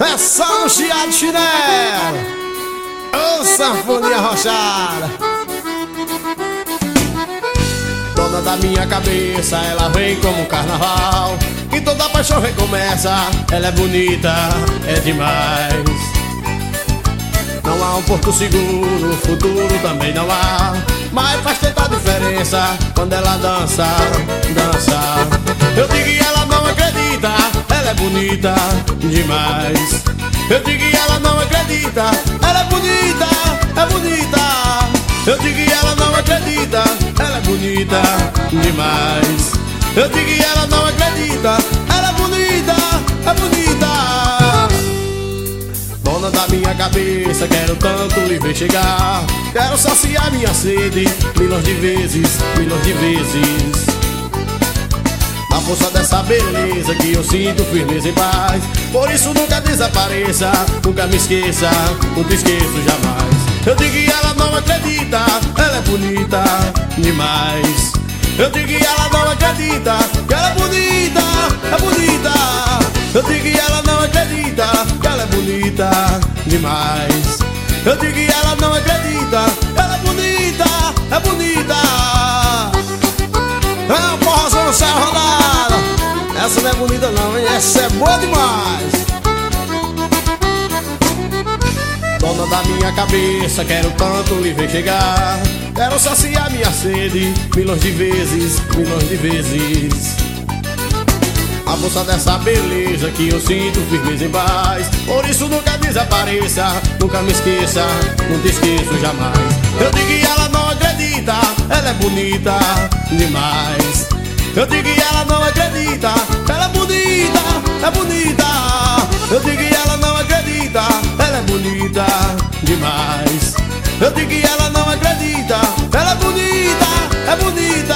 É só um chiado de chinelo. Ô sanfonia rochada Dona da minha cabeça, ela vem como um carnaval. E toda paixão recomeça, ela é bonita, é demais. Não há um porto seguro, futuro também não há. Mas faz tanta diferença quando ela dança, dança. Eu digo bonita demais. Eu digo e ela não acredita, ela é bonita, é bonita. Eu digo e ela não acredita, ela é bonita demais. Eu digo e ela não acredita, ela é bonita, é bonita. Dona da minha cabeça Quero tanto lhe ver chegar. Quero saciar minha sede Milhões de vezes, milhões de vezes força dessa beleza que eu sinto firmeza e paz. Por isso nunca desapareça Nunca me esqueça, te esqueço jamais. Eu digo que ela não acredita Ela é bonita demais. Eu digo que ela não acredita Que ela é bonita, é bonita. Eu digo que ela não acredita Que ela é bonita demais. Eu digo que ela não acredita não é bonita não, hein? Essa é boa demais. Dona da minha cabeça, quero tanto lhe ver chegar. Quero saciar minha sede milhões de vezes, milhões de vezes. A força dessa beleza que eu sinto firmeza em paz. Por isso nunca desapareça, nunca me esqueça, não te esqueço jamais. Eu digo que ela não acredita, ela é bonita demais. Eu digo que ela não acredita, bonita demais. Eu digo que ela não acredita, ela é bonita, é bonita